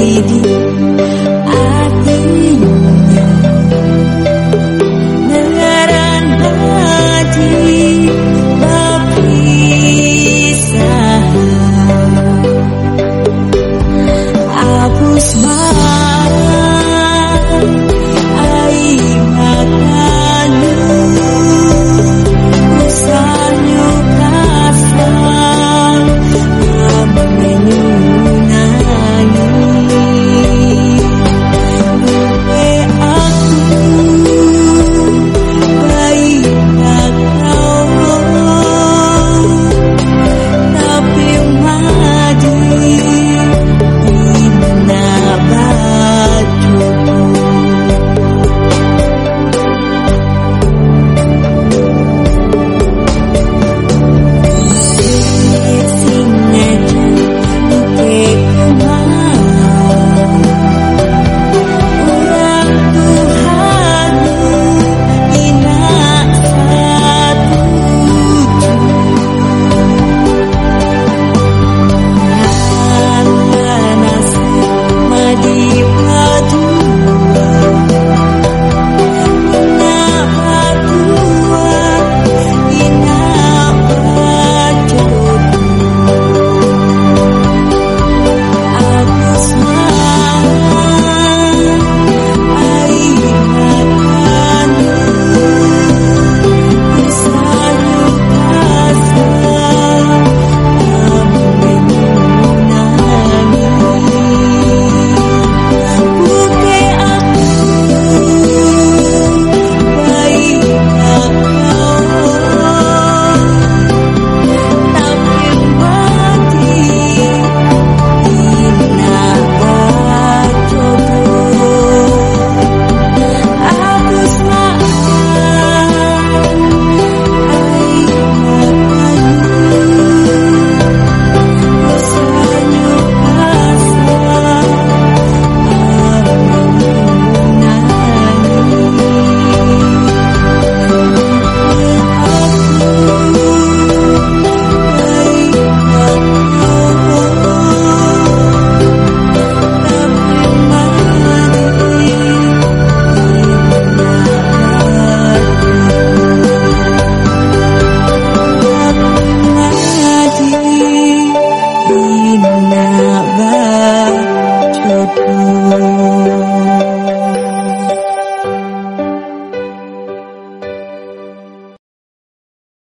CD